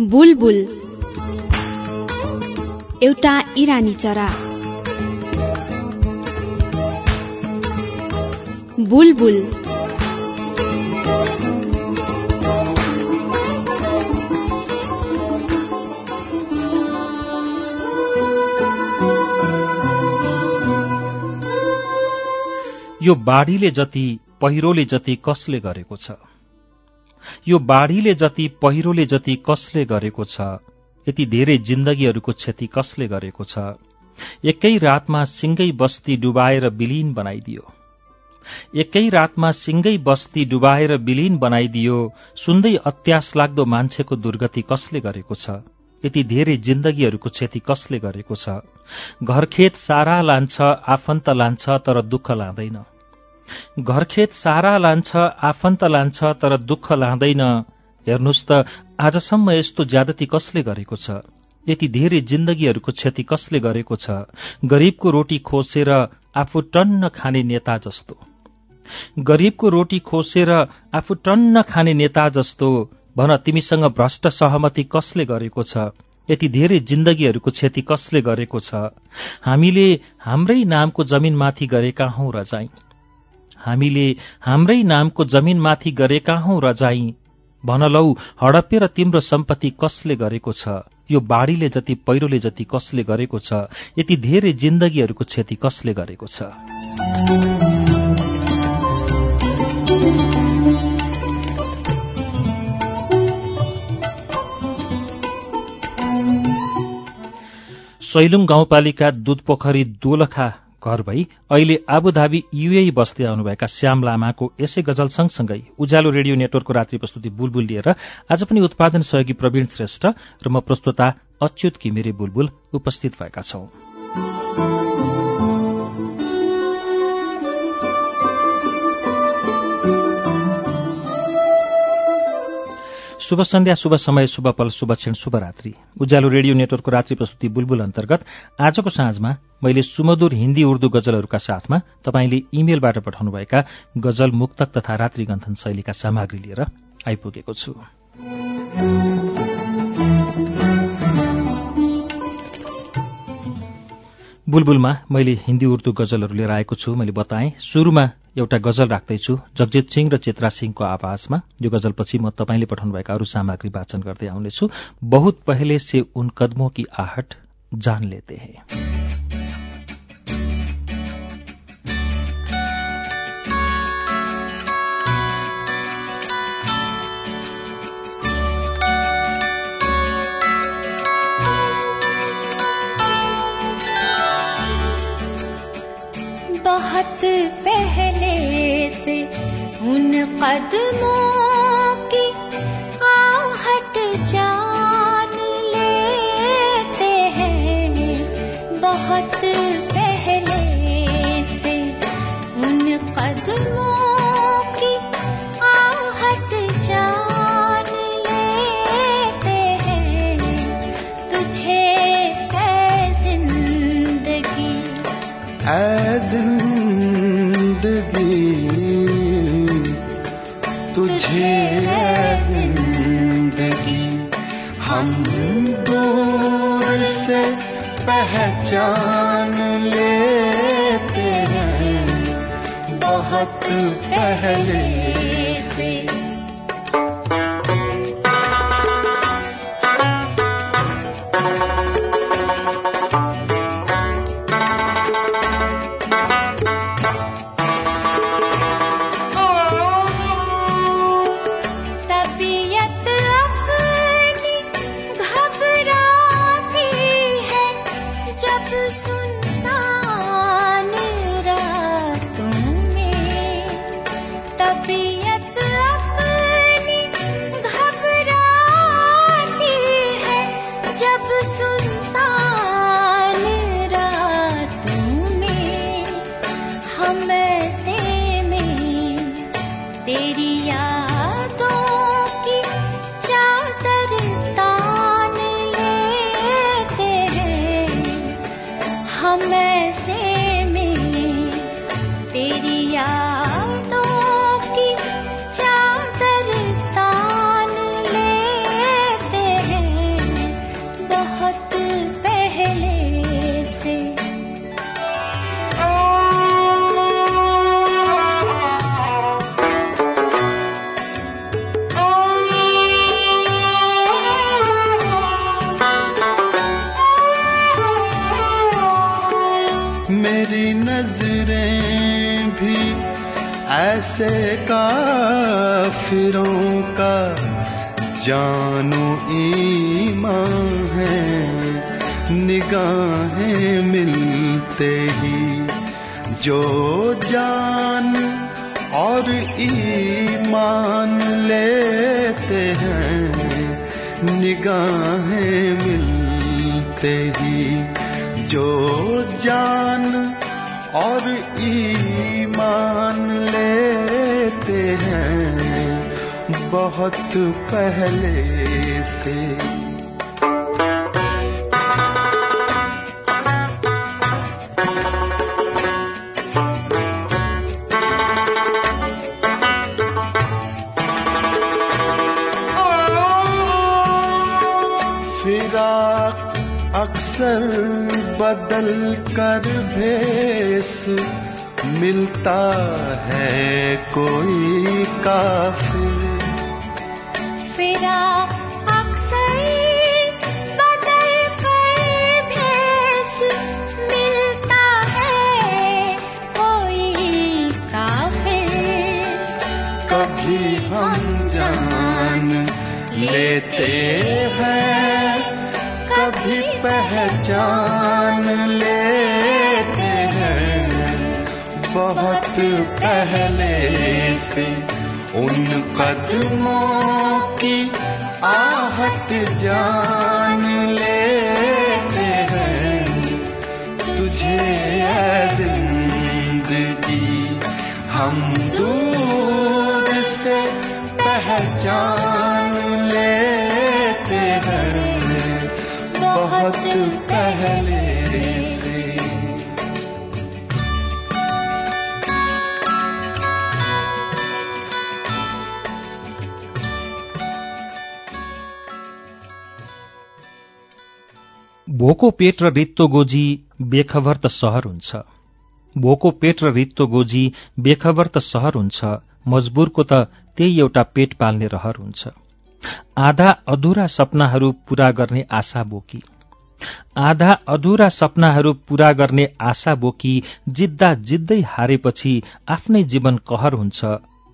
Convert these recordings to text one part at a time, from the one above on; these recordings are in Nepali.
बुलबुल। एउटा इरानी चरा। बुलबुल। यो बाढीले जति पहिरोले जति कसले गरेको छ। यो बाढीले जति पहिरोले जति कसले गरेको छ यति धेरै जिन्दगीहरूको क्षति कसले गरेको छ एकै रातमा सिंगै बस्ती डुबाएर विलीन बनाइदियो। एकै रातमा सिंगै बस्ती डुबाएर विलीन बनाइदियो सुन्दै अत्यास लाग्दो मान्छेको दुर्गति कसले गरेको छ यति धेरै जिन्दगीहरूको क्षति कसले गरेको छ। घरखेत सारा लान्छ आफन्त लान्छ तर दुःख लाँदैन। घरखेत सारा लान्छ आफन्त लान्छ तर दुःख लाँदैन। हेर्नुहोस् त आजसम्म यस्तो ज्यादती कसले गरेको छ? यति धेरै जिन्दगीहरूको क्षति कसले गरेको छ? गरीबको रोटी खोसेर आफू टन्न खाने नेता जस्तो। गरीबको रोटी खोसेर आफू टन्न खाने नेता जस्तो भन तिमीसँग भ्रष्ट सहमति कसले गरेको छ? यति धेरै जिन्दगीहरूको क्षति कसले गरेको छ? हामीले हाम्रै नामको जमिनमाथि गरेका हौं रजाई हामीले हाम्रै नामको जमिनमाथि गरेका हौं रजाई भन लौ हडप्पे र तिम्रो सम्पत्ति कसले गरेको छ? यो बाढीले जति पहिरोले जति कसले गरेको छ यति धेरै जिन्दगीहरूको क्षति कसले गरेको छ? सैलुङ गाउँपालिका दुधपोखरी दोलखा घर भई अहिले आबुधाबी युए बस्दै आउनुभएका श्याम लामाको यसै गजल सँगसँगै उज्यालो रेडियो नेटवर्कको रात्रि प्रस्तुति बुलबुल लिएर आज पनि उत्पादन सहयोगी प्रवीण श्रेष्ठ र म प्रस्तुता अच्युत किमिरे बुलबुल उपस्थित भएका छौं। शुभ सन्ध्या शुभ समय शुभ पल शुभ क्षण शुभरात्रि उज्यालो रेडियो नेटवर्कको रात्रि प्रस्तुति बुलबुल अन्तर्गत आजको साँझमा मैले सुमधुर हिन्दी उर्दू गजलहरूका साथमा तपाईँले इमेलबाट पठाउनुभएका गजल मुक्तक तथा रात्रि गन्थन शैलीका सामग्री लिएर आइपुगेको छु। बुलबुलमा मैले हिन्दी उर्दू गजलहरू लिएर आएको छु मैले बताएँ। सुरुमा एउटा गजल राख्दैछु जगजित सिंह र चित्रा सिंहको आवाजमा। यो गजलपछि म तपाईँले पठाउनुभएका अरू सामग्री वाचन गर्दै आउनेछु। बहुत पहले से उन कदमों की आहट जान लेते हैं। बहुत पहले से उन कदमों की आहट जान लेते हैं। बहुत पहले से उन कदमों की आहट जान लेते हैं। तुझे है ज़िंदगी। पहचान लेते हैं। बहुत पहले से ऐसे काफिरों का जानू ईमान है, निगाहें मिलते ही जो जान और ईमान लेते हैं, निगाहें मिलते ही जो जान और ईमान लेते हैं बहुत पहले से। अक्सर बदल कर भेस मिलता है कोई काफ़ी। फिरा कदमों की आहट जान लेते हैं तुझे ज़िंदगी। हम दूर से पहचान लेते हैं। बहुत भोको पेट र रित्तो गोजी बेखबर त सहर हुन्छ। भोको पेट र रित्तो गोजी बेखबर त सहर हुन्छ मजबुरको त त्यही एउटा पेट पाल्ने रहर हुन्छ। आधा अधुरा सपनाहरू पूरा गर्ने आशा बोकी। आधा अधुरा सपनाहरू पूरा गर्ने आशा बोकी जित्दा जित्दै हारेपछि आफ्नै जीवन कहर हुन्छ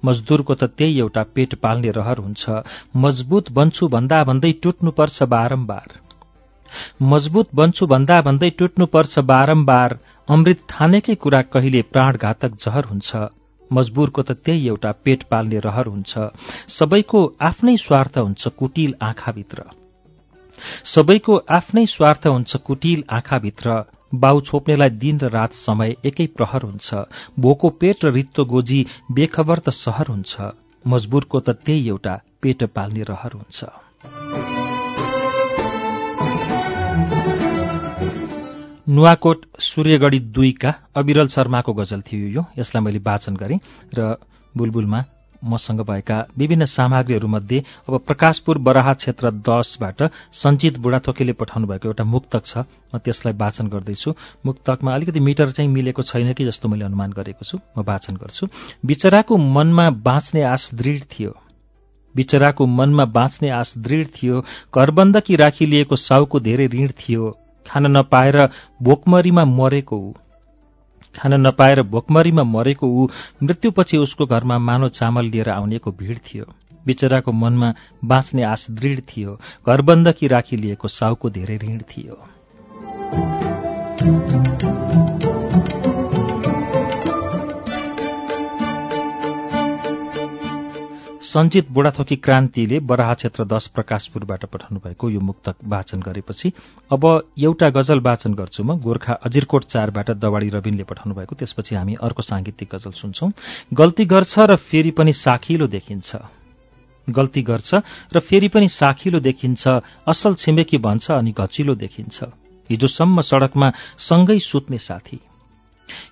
मजदुरको त त्यही एउटा पेट पाल्ने रहर हुन्छ मजबुत बन्छु भन्दा भन्दै टुट्नुपर्छ बारम्बार। मजबुत बन्छु भन्दा भन्दै टुट्नुपर्छ बारम्बार। अमृत ठानेकै कुरा कहिले प्राणघातक जहर हुन्छ। मजबुरको त त्यही एउटा पेट पाल्ने रहर हुन्छ। सबैको आफ्नै स्वार्थ हुन्छ कुटिल आँखाभित्र। सबैको आफ्नै स्वार्थ हुन्छ कुटिल आँखाभित्र। बाउ छोप्नेलाई दिन र रात समय एकै प्रहर हुन्छ। भोको पेट र रित्तो गोजी बेखबर त सहर हुन्छ। मजबुरको त त्यही एउटा पेट पाल्ने रहर हुन्छ। नुवाकोट सूर्यगढी दुईका अविरल शर्माको गजल थियो यो। यसलाई मैले वाचन गरेँ र बुलबुलमा मसँग भएका विभिन्न सामग्रीहरूमध्ये अब प्रकाशपुर बराहा क्षेत्र दसबाट सञ्चित बुढाथोकीले पठाउनु भएको एउटा मुक्तक छ। म त्यसलाई वाचन गर्दैछु। मुक्तकमा अलिकति मिटर चाहिँ मिलेको छैन कि जस्तो मैले अनुमान गरेको छु। म वाचन गर्छु। बिचराको मनमा बाँच्ने आश दृढ थियो। बिचराको मनमा बाँच्ने आश दृढ थियो। घरबन्दकी राखी लिएको साउको धेरै ऋण थियो। खान नपाएर भोकमरीमा मरेको ऊ। खान नपाएर भोकमरीमा मरेको ऊ मृत्युपछि उसको घरमा मानो चामल लिएर आउनेको भिड थियो। बिचराको मनमा बाँच्ने आश दृढ थियो। घरबन्दकी राखी लिएको साउको धेरै ऋण थियो। सञ्चित बुढाथोकी क्रान्तिले बराहा क्षेत्र दश प्रकाशपुरबाट पठाउनु भएको यो मुक्तक वाचन गरेपछि अब एउटा गजल वाचन गर्छु म। गोर्खा अजिरकोट चारबाट दवाडी रविनले पठाउनु भएको त्यसपछि हामी अर्को सांगीतिक गजल सुन्छौं। गल्ती गर्छ र फेरि पनि साखिलो देखिन्छ। गल्ती गर्छ र फेरि पनि साखिलो देखिन्छ। असल छिमेकी भन्छ अनि घचिलो देखिन्छ। हिजोसम्म सड़कमा सँगै सुत्ने साथी।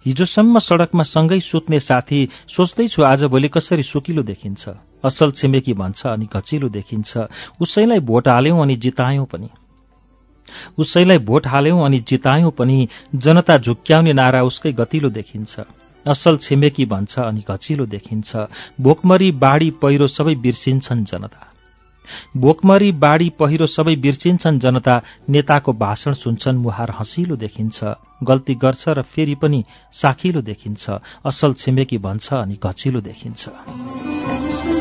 हिजोसम्म सड़कमा सँगै सुत्ने साथी सोच्दैछु आजभोलि कसरी सुकिलो देखिन्छ। असल छिमेकी भन्छ अनि घचिलो देखिन्छ। उसैलाई भोट हाल्यौं अनि जितायौं पनि। उसैलाई भोट हाल्यौं अनि जितायौं पनि जनता झुक्क्याउने नारा उसकै गतिलो देखिन्छ। असल छिमेकी भन्छ अनि घचिलो देखिन्छ। भोकमरी बाढी पहिरो सबै बिर्सिन्छन् जनता। भोकमरी बाढी पहिरो सबै बिर्सिन्छन् जनता। नेताको भाषण सुन्छन् मुहार हँसिलो देखिन्छ। गल्ती गर्छ र फेरि पनि साखिलो देखिन्छ। असल छिमेकी भन्छ अनि घचिलो देखिन्छ।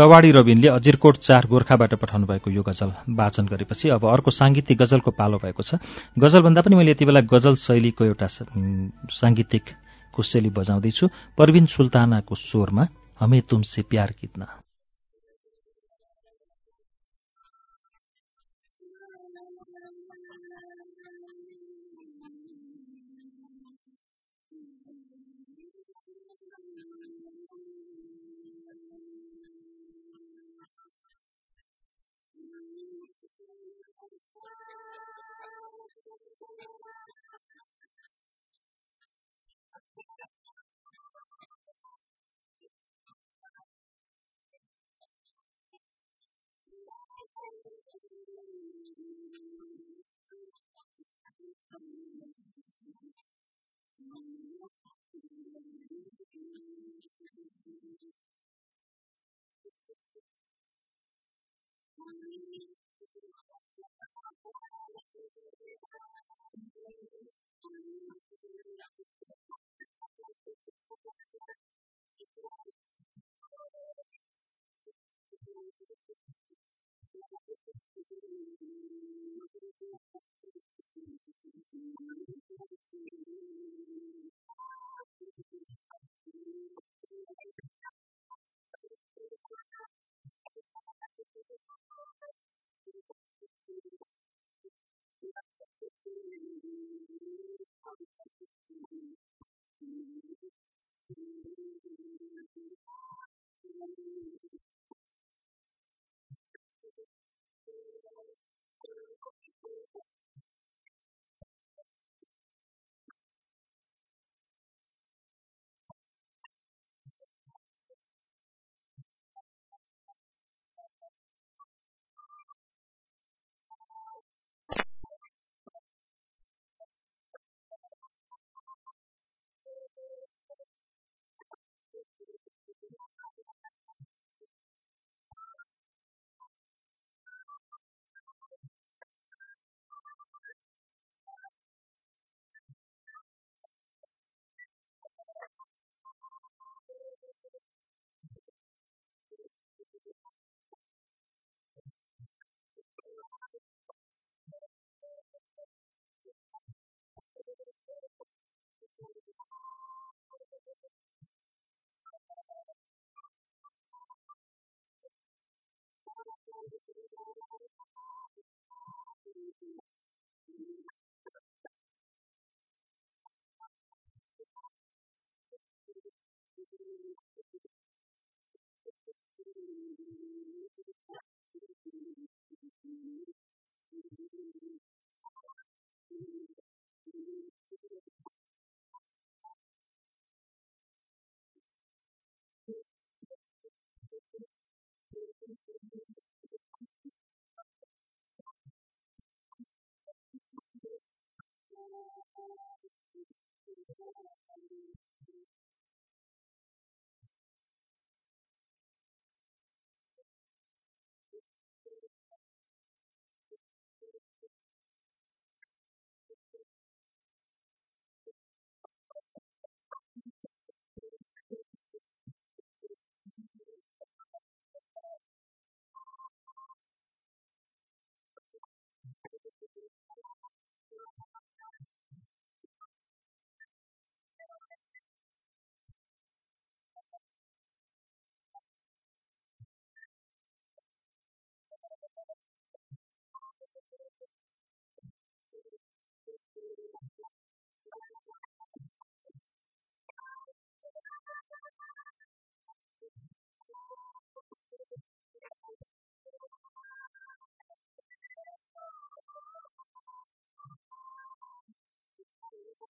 दवाडी रविनले अजिरकोट चार गोर्खाबाट पठाउनु भएको यो गजल वाचन गरेपछि अब अर्को साङ्गीतिक गजलको पालो भएको छ। गजलभन्दा पनि मैले यति बेला गजल शैलीको एउटा साङ्गीतिक कुशेली बजाउँदैछु। परविन सुल्तानाको स्वरमा हमे तुमसे प्यार कितना।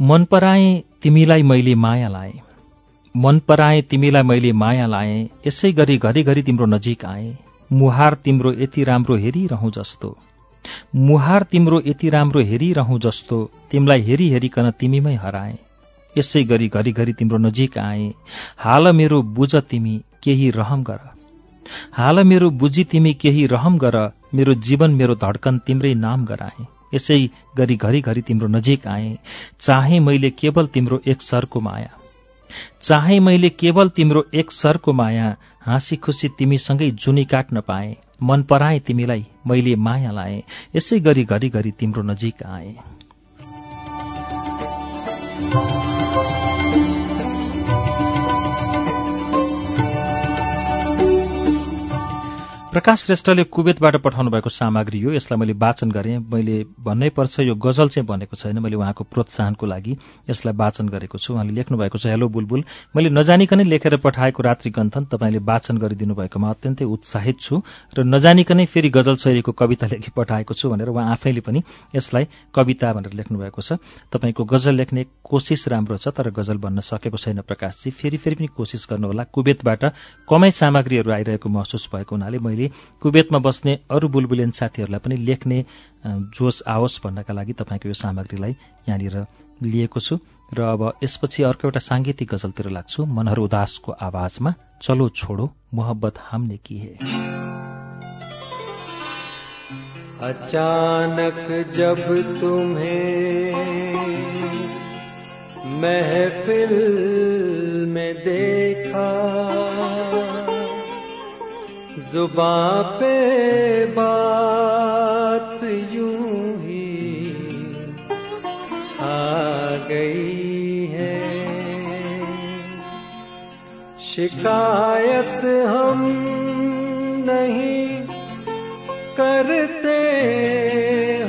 मन पराए तिमीलाई मैले माया लाएँ मन पराए तिमीलाई मैले माया लाएँ यसै गरी घरिघरि तिम्रो नजिक आएँ। मुहार तिम्रो यति राम्रो हेरिरहँ जस्तो। मुहार तिम्रो यति राम्रो हेरिरहँ जस्तो तिमीलाई हेरी हेरिकन तिमीमै हराए। यसै गरी घरिघरि तिम्रो नजिक आए। हाल मेरो बुझ तिमी केही रहम गर। हाल मेरो बुझी तिमी केही रहम गर। मेरो जीवन मेरो धड्कन तिम्रै नाम गराए। यसै गरी घरिघरि तिम्रो नजिक आए। चाहे मैले केवल तिम्रो एक सरको माया। चाहे मैले केवल तिम्रो एक सरको माया हाँसी खुसी तिमीसँगै जुनी काट्न पाएँ। मन पराए तिमीलाई मैले माया लाएँ। यसै गरी घरिघरि तिम्रो नजिक आए। प्रकाश श्रेष्ठले कुवेतबाट पठाउनु भएको सामग्री हो यसलाई मैले वाचन गरेँ। मैले भन्नै पर्छ यो गजल चाहिँ बनेको छैन। मैले उहाँको प्रोत्साहनको लागि यसलाई वाचन गरेको छु। उहाँले लेख्नु भएको छ हेलो बुलबुल मैले नजानिकनै लेखेर पठाएको रात्रि गन्थन तपाईँले वाचन गरिदिनु भएकोमा अत्यन्तै उत्साहित छु र नजानिकनै फेरि गजल शैलीको कविता लेखी पठाएको छु भनेर उहाँ आफैले पनि यसलाई कविता भनेर लेख्नु भएको छ। तपाईँको गजल लेख्ने कोसिस राम्रो छ तर गजल भन्न सकेको छैन प्रकाशजी। फेरि फेरि पनि कोसिस गर्नुहोला। कुवेतबाट कमै सामग्रीहरू आइरहेको महसुस भएको हुनाले मैले कुवेतमा बस्ने अरू बुलबुलेन साथीहरूलाई पनि लेख्ने जोस आओस् भन्नका लागि तपाईँको यो सामग्रीलाई यहाँनिर लिएको छु। र अब यसपछि अर्को एउटा साङ्गीतिक गजलतिर लाग्छु। मनहर उदासको आवाजमा चलो छोडो मोहब्बत हमने की है? अचानक जब तुम्हें महफिल में देखा जुबां पे बात यूँ ही आ गई है। शिकायत हम नहीं करते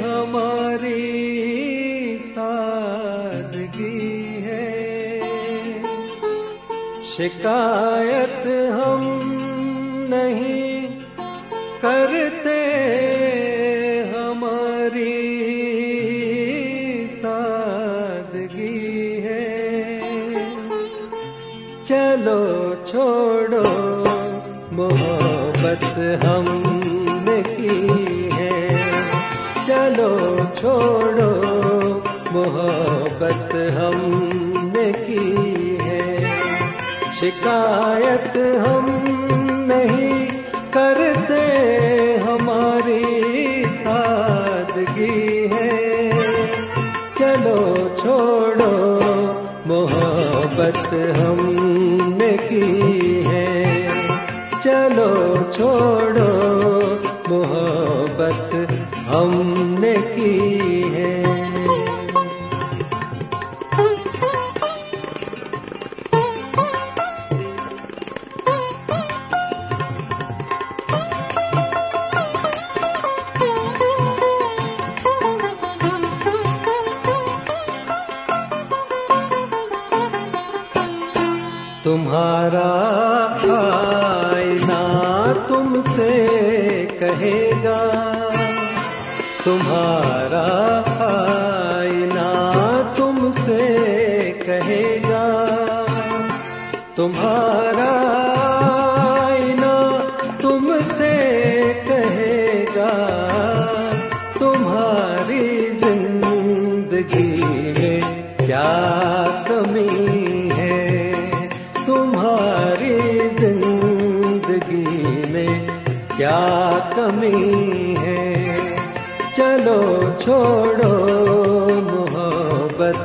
हमारी सादगी है। शिकायत मोहब्बत हमने की है। चलो छोड़ो, मोहब्बत हमने की है। शिकायत हम नहीं करते, हमारी सादगी है। चलो छोड़ो, मोहब्बत हमने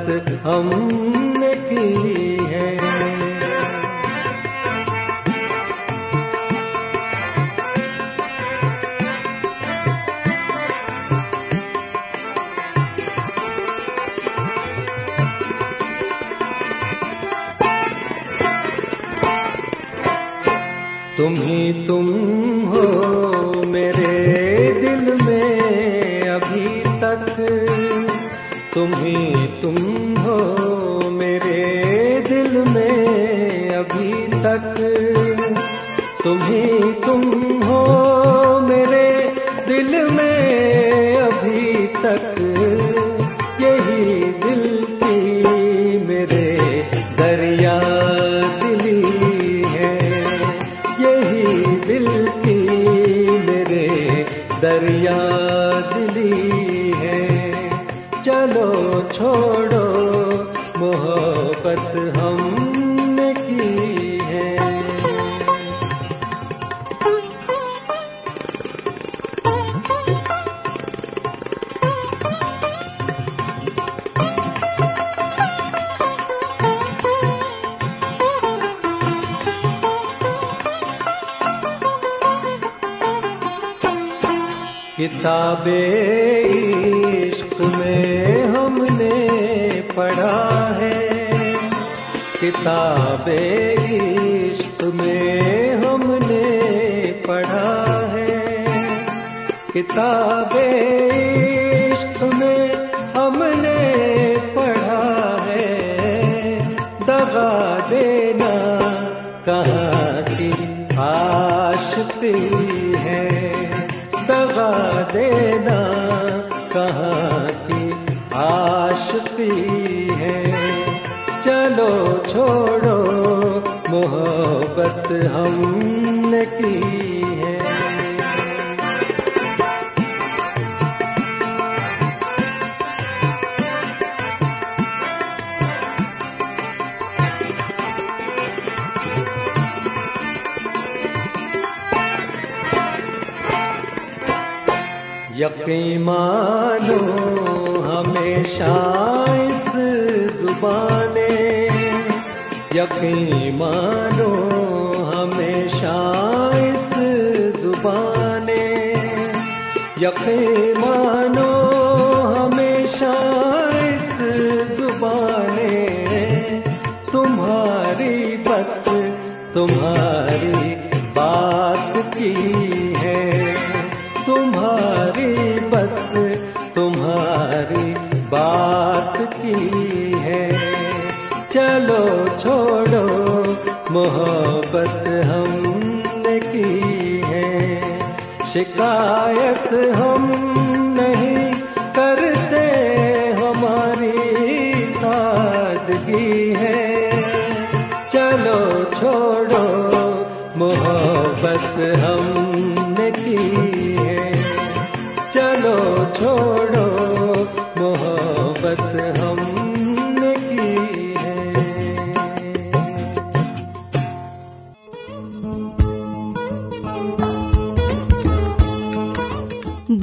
मोहब्बत हमने की है। तुम ही तुम किताबे इश्क में हमने पढ़ा है। किताबे इश्क में हमने पढ़ा है। किताबे इश्क में हमने पढ़ा है। दगा देना कहाँ की दगा देना कहाँ की आशती है। चलो छोड़ो मोहब्बत हमने यकीन मानो हमेशा इस जुबाने। यकीन मानो हमेशा इस जुबाने। यकीन मानो हमेशा इस जुबाने। तुम्हारी बस तुम्हारी शिकायत हम नहीं करते, हमारी सादगी है। चलो छोड़ो, मोहब्बत हमने की है। चलो छोड़ो, मोहब्बत हमने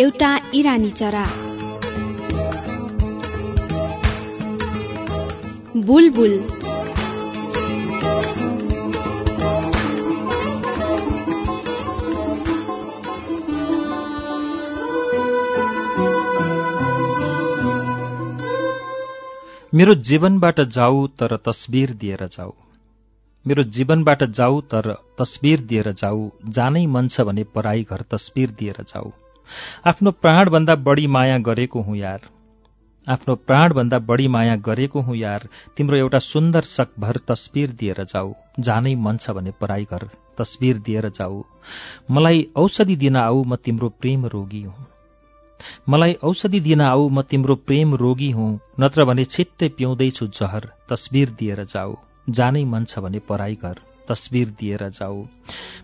एउटा इरानी चरा। बुलबुल। मेरो जीवनबाट जाऊ तर तस्बिर दिएर जाऊ। मेरो जीवनबाट जाऊ तर तस्बिर दिएर जाऊ। जानै मन छ भने पराई घर तस्बिर दिएर जाऊ। आफ्नो प्राणभन्दा बढी माया गरेको हुँ यार। आफ्नो प्राणभन्दा बढी माया गरेको हुँ यार तिम्रो एउटा सुन्दर सकभर तस्बिर दिएर जाऊ। जानै मन छ भने पराई घर तस्बिर दिएर जाऊ। मलाई औषधि दिन आऊ म तिम्रो प्रेम रोगी हुँ। मलाई औषधि दिन आऊ म तिम्रो प्रेम रोगी हुँ। नत्र भने छिट्टै पिउँदैछु जहर तस्बिर दिएर जाऊ। जानै मन छ भने पराई घर तस्बिर दिएर जाऊ।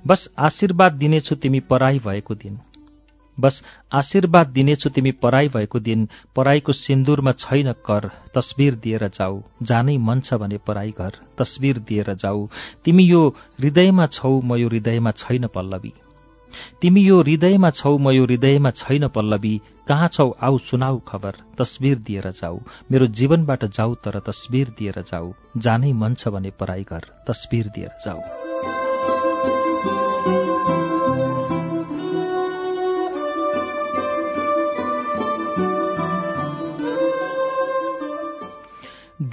बस आशीर्वाद दिनेछु तिमी पराई भएको दिन। बस आशीर्वाद दिनेछु तिमी पराई भएको दिन। पराईको सिन्दुरमा छैन कर तस्बिर दिएर जाऊ। जानै मन छ भने पराई घर तस्बिर दिएर जाऊ। तिमी यो हृदयमा छौ म यो हृदयमा छैन पल्लवी। तिमी यो हृदयमा छौ म यो हृदयमा छैन पल्लवी। कहाँ छौ आऊ सुनाऊ खबर तस्बिर दिएर जाऊ। मेरो जीवनबाट जाऊ तर तस्बिर दिएर जाऊ। जानै मन छ भने पराई घर तस्बिर दिएर जाऊ।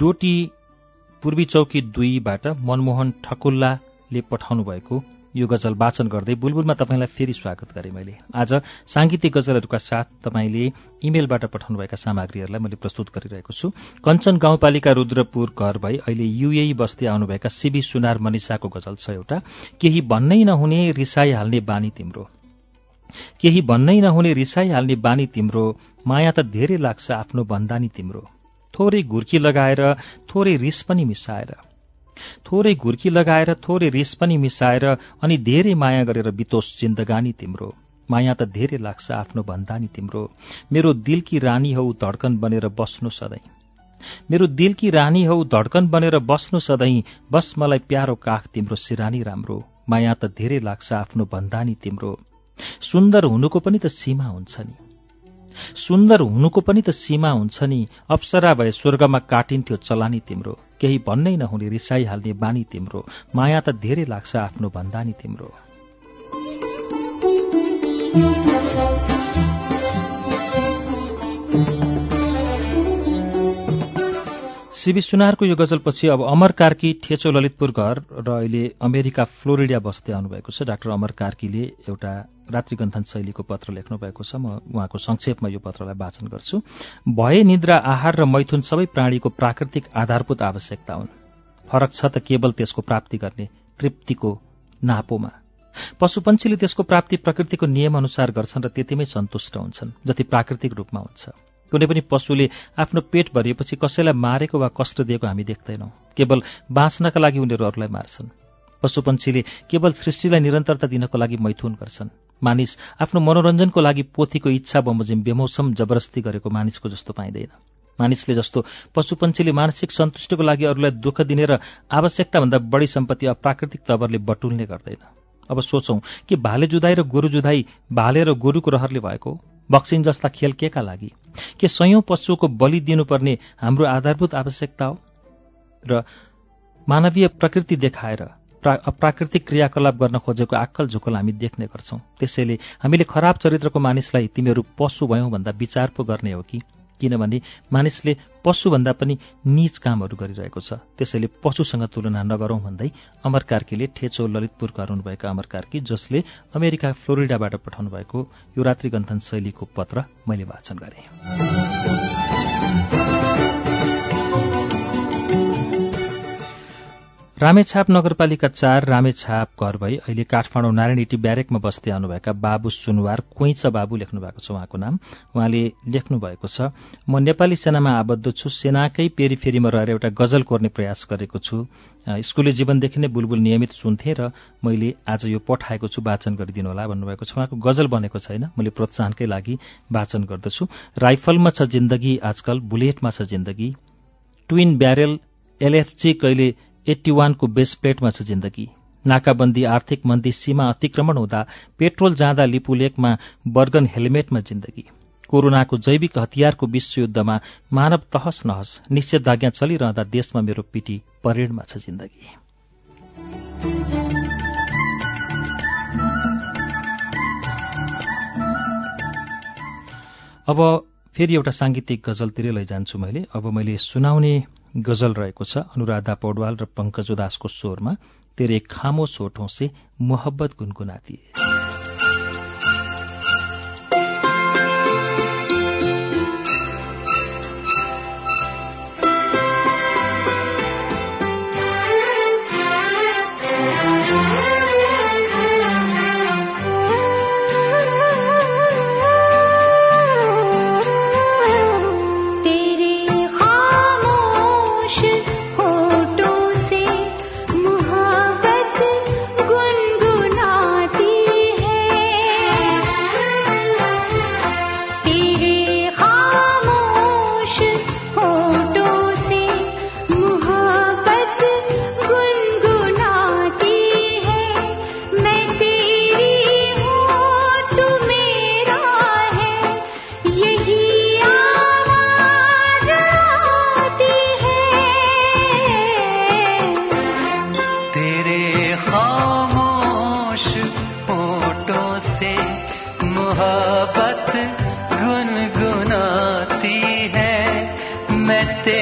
डोटी पूर्वी चौकी दुईबाट मनमोहन ठकुल्लाले पठाउनु भएको यो गजल वाचन गर्दै बुलबुलमा तपाईँलाई फेरि स्वागत गरेँ मैले। आज साङ्गीतिक गजलहरूका साथ तपाईँले इमेलबाट पठाउनुभएका सामग्रीहरूलाई मैले प्रस्तुत गरिरहेको छु। कञ्चन गाउँपालिका रुद्रपुर घर भई अहिले युएई बस्दै आउनुभएका सिबी सुनार मनिषाको गजल छ एउटा। केही भन्नै नहुने रिसाइहाल्ने बानी तिम्रो। केही भन्नै नहुने रिसाइहाल्ने बानी तिम्रो। माया त धेरै लाग्छ आफ्नो भन्दा नि तिम्रो। थोरै घुर्की लगाएर थोरै रिस पनि मिसाएर। थोरै घुर्की लगाएर थोरै रिस पनि मिसाएर अनि धेरै माया गरेर बितोस जिन्दगानी तिम्रो। माया त धेरै लाग्छ आफ्नो भन्दा नि तिम्रो। मेरो दिलकी रानी हौ धड्कन बनेर बस्नु सधैँ। मेरो दिलकी रानी हौ धड्कन बनेर बस्नु सधैँ। बस मलाई प्यारो काख तिम्रो सिरानी राम्रो। माया त धेरै लाग्छ आफ्नो भन्दा नि तिम्रो। सुन्दर हुनुको पनि त सीमा हुन्छ नि। सुन्दर हुनुको पनि त सीमा हुन्छ नि। अप्सरा भए स्वर्गमा काटिन्थ्यो चलानी तिम्रो। केही भन्नै नहुने रिसाइहाल्ने बानी तिम्रो। माया त धेरै लाग्छ आफ्नो भन्दा नि तिम्रो। शिवी सुनारको यो गजलपछि अब अमर कार्की ठेचो ललितपुर घर र अहिले अमेरिका फ्लोरिडा बस्दै आउनुभएको छ। डाक्टर अमर कार्कीले एउटा रात्रिगन्थन शैलीको पत्र लेख्नु भएको छ। म उहाँको संक्षेपमा यो पत्रलाई वाचन गर्छु। भए निद्रा आहार र मैथुन सबै प्राणीको प्राकृतिक आधारभूत आवश्यकता हुन्। फरक छ त केवल त्यसको प्राप्ति गर्ने तृप्तिको नापोमा। पशुपन्छीले त्यसको प्राप्ति प्रकृतिको नियम अनुसार गर्छन् र त्यतिमै सन्तुष्ट हुन्छन् जति प्राकृतिक रूपमा हुन्छ। कुनै पनि पशुले आफ्नो पेट भरिएपछि कसैलाई मारेको वा कष्ट दिएको हामी देख्दैनौँ। केवल बाँच्नका लागि उनीहरू अरूलाई मार्छन्। पशुपन्छीले केवल सृष्टिलाई निरन्तरता दिनको लागि मैथुन गर्छन्। मानिस आफ्नो मनोरञ्जनको लागि पोथीको इच्छा बमोजिम बेमौसम जबरजस्ती गरेको मानिसको जस्तो पाइँदैन। मानिसले जस्तो पशुपन्छीले मानसिक सन्तुष्टिको लागि अरूलाई दुःख दिने र आवश्यकताभन्दा बढी सम्पत्ति अप्राकृतिक तवरले बटुल्ने गर्दैन। अब सोचौं कि भाले जुधाई र गोरु जुधाई भाले र गोरुको रहरले भएको बक्सिङ जस्ता खेल केका लागि? के सयौं पशुको बलि दिनुपर्ने हाम्रो आधारभूत आवश्यकता हो? र मानवीय प्रकृति देखाएर अप्राकृतिक क्रियाकलाप गर्न खोजेको आक्कल झुकल हामी देख्ने गर्छौं। त्यसैले हामीले खराब चरित्रको मानिसलाई तिमीहरू पशु भयौं भन्दा विचार पो गर्ने हो कि? किनभने मानिसले पशुभन्दा पनि नीच कामहरू गरिरहेको छ। त्यसैले पशुसँग तुलना नगरौं भन्दै अमर कार्कीले ठेचो ललितपुर गराउनुभएका अमर कार्की जसले अमेरिका फ्लोरिडाबाट पठाउनु भएको यो रात्रिगन्थन शैलीको पत्र मैले वाचन गरेँ। रामेछाप नगरपालिका चार रामेछाप घर भई अहिले काठमाडौँ नारायणी ब्यारेकमा बस्दै आउनुभएका बाबु सुनवार कोइचा बाबु लेख्नु भएको छ उहाँको नाम। उहाँले लेख्नु भएको छ म नेपाली सेनामा आबद्ध छु सेनाकै पेरिफेरीमा रहेर एउटा गजल कोर्ने प्रयास गरेको छु। स्कुले जीवनदेखि नै बुलबुल नियमित सुन्थेँ र मैले आज यो पठाएको छु वाचन गरिदिनु होला भन्नुभएको छ। उहाँको गजल बनेको छैन मैले प्रोत्साहनकै लागि वाचन गर्दछु। राइफलमा छ जिन्दगी आजकल बुलेटमा छ जिन्दगी। ट्विन ब्यारेल एलएफजी कहिले एट्टी वानको बेस प्लेटमा छ जिन्दगी। नाकाबन्दी आर्थिक मन्दी सीमा अतिक्रमण हुँदा पेट्रोल जाँदा लिपुलेकमा बर्गन हेलमेटमा जिन्दगी। कोरोनाको जैविक हतियारको विश्वयुद्धमा मानव तहस नहस निषेधाज्ञा चलिरहँदा देशमा मेरो पिटी परेडमा छ जिन्दगी। अब फेरि एउटा साङ्गीतिक गजलतिरै लैजान्छु मैले। अब मैले सुनाउने गजल रहेको छ। अनुराधा पौडवाल र पङ्कज उदासको स्वरमा तेरे खामोश होठों से मोहब्बत गुनगुनाती मोहब्बत गुनगुनाती है। मैं तेरा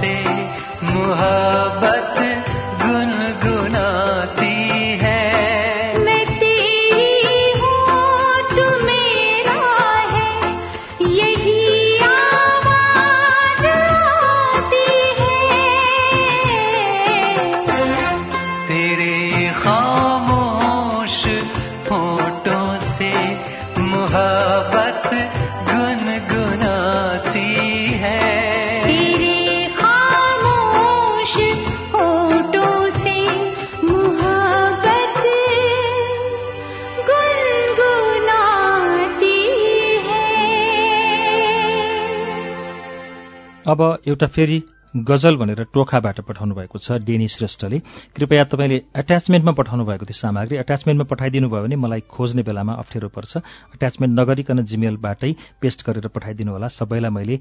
से मुहब्बत एउटा फेरि गजल भनेर टोखाबाट पठाउनु भएको छ डेनी श्रेष्ठले। कृपया तपाईँले एट्याचमेन्टमा पठाउनु भएको थियो सामग्री एट्याचमेन्टमा पठाइदिनु भयो भने मलाई खोज्ने बेलामा अप्ठ्यारो पर्छ। एट्याचमेन्ट नगरिकन जिमेलबाटै पेस्ट गरेर पठाइदिनु होला। सबैलाई मैले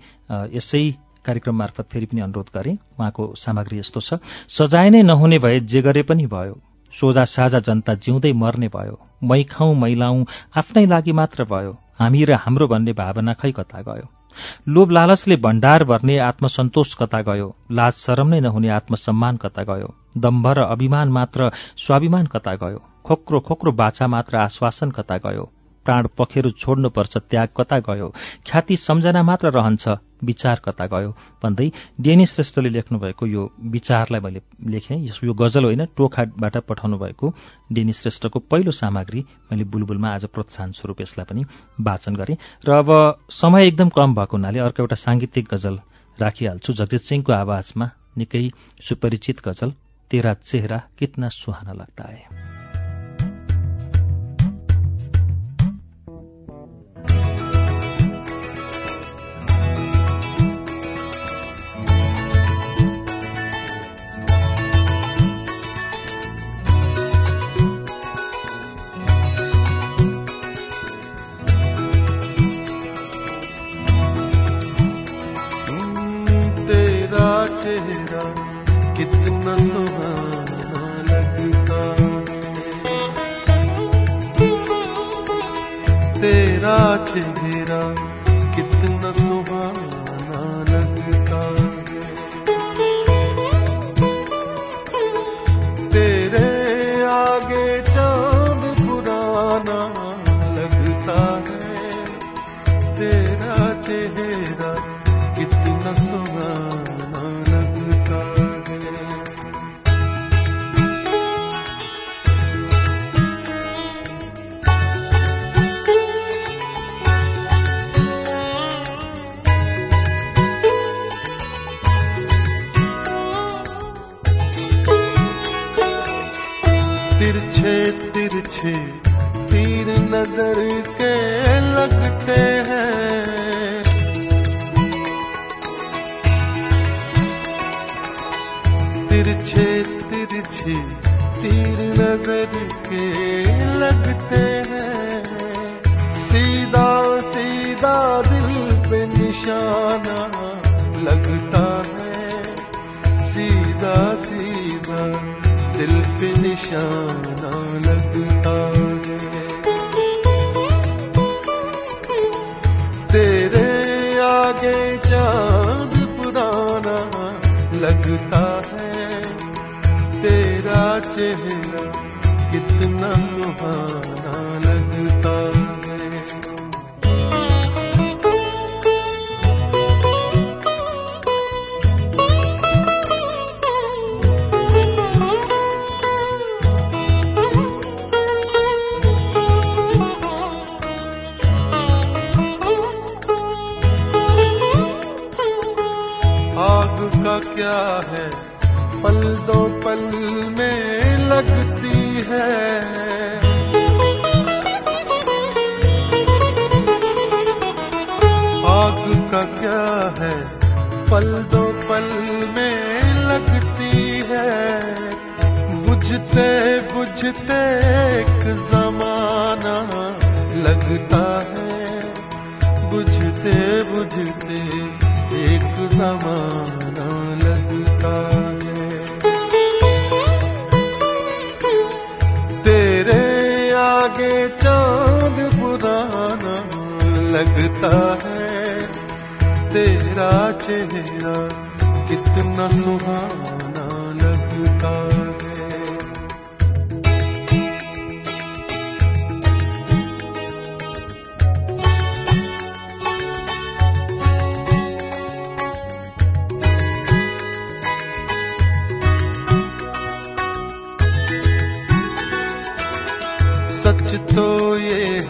यसै कार्यक्रम मार्फत फेरि पनि अनुरोध गरेँ। उहाँको सामग्री यस्तो छ। सजाय नै नहुने भए जे गरे पनि भयो। सोझा साझा जनता जिउँदै मर्ने भयो। मै खाउँ मैलाउँ आफ्नै लागि मात्र भयो। हामी र हाम्रो भन्ने भावना खै कता गयो? लोभ लालचले भण्डार भर्ने आत्मसन्तोष कता गयो लाज शरम नै नहुने आत्मसम्मान कता गयो दम्भ र अभिमान मात्र स्वाभिमान कता गयो खोक्रो खोक्रो बाछा मात्र आश्वासन कता गयो। प्राण पखेरु छोड्नुपर्छ त्याग कता गयो? ख्याति सम्झना मात्र रहन्छ विचार कता गयो? भन्दै डेनी श्रेष्ठले लेख्नु भएको यो विचारलाई मैले लेखेँ। यो गजल होइन टोखाबाट पठाउनु भएको डेनी श्रेष्ठको पहिलो सामग्री। मैले बुलबुलमा आज प्रोत्साहन स्वरूप यसलाई पनि वाचन गरेँ। र अब समय एकदम कम भएको हुनाले अर्को एउटा साङ्गीतिक गजल राखिहाल्छु। जगजित सिंहको आवाजमा निकै सुपरिचित गजल तेरा चेहरा कितना सुहाना लाग्दा है।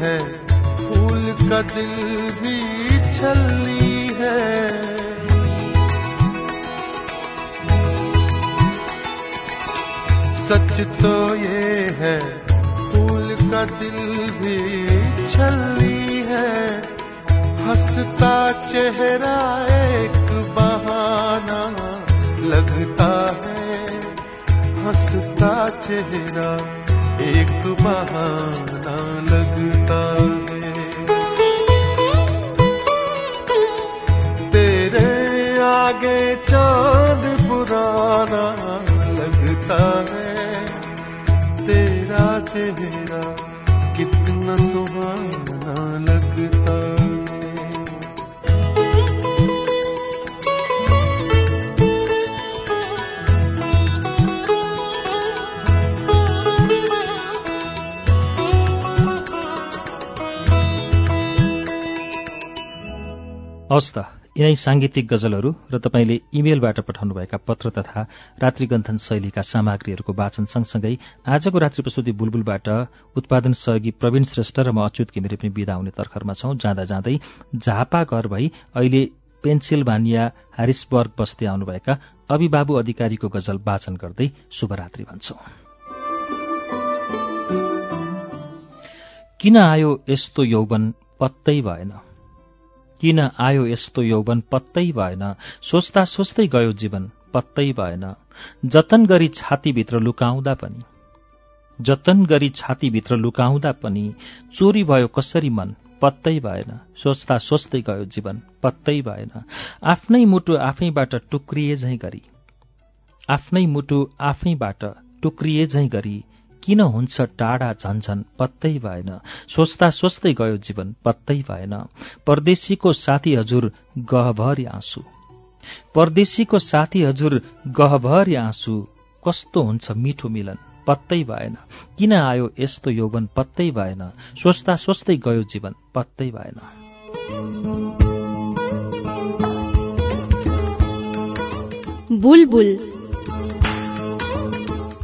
है। फूल का दिल भी छली है। सच तो ये है, फूल का दिल भी छली है। हंसता चेहरा एक बहाना लगता है। हंसता चेहरा एक बहाना। चाँद पुराना लगता है। तेरा चेहरा कितना सुहाना लगता हवस् त यिनै साङ्गीतिक गजलहरू र तपाईँले इमेलबाट पठाउनुभएका पत्र तथा रात्रिगन्थन शैलीका सामग्रीहरूको वाचन सँगसँगै आजको रात्रि प्रस्तुति बुलबुलबाट उत्पादन सहयोगी प्रवीण श्रेष्ठ र म अच्युत घिमिरे पनि विदा हुने तर्खरमा छौं। जाँदा जाँदै झापा घर भई अहिले पेन्सिल्भानिया ह्यारिसबर्ग बस्दै आउनुभएका अभिबाबु अधिकारीको गजल वाचन गर्दै शुभरात्रि भन्छौं। किन आयो यस्तो यौवन? पत्तै भएन। किन आयो यस्तो यौवन पत्तै भएन? सोच्दा सोच्दै गयो जीवन पत्तै भएन। जतन गरी छातीभित्र लुकाउँदा पनि जतन गरी छातीभित्र लुकाउँदा पनि चोरी भयो कसरी मन? पत्तै भएन। सोच्दा सोच्दै गयो जीवन पत्तै भएन। आफ्नै मुटु आफैबाट टुक्रिए झैं गरी आफ्नै मुटु आफैबाट टुक्रिए झैँ गरी किन हुन्छ टाढा झन्झन पत्तै भएन। सोच्दा सोच्दै गयो जीवन पत्तै भएन। परदेशीको साथी हजुर गहभरि आँसु। परदेशीको साथी हजुर गहभरि आँसु। कस्तो हुन्छ मिठो मिलन? पत्तै भएन। किन आयो यस्तो यौवन? पत्तै भएन। सोच्दा सोच्दै गयो जीवन पत्तै भएन। बुलबुल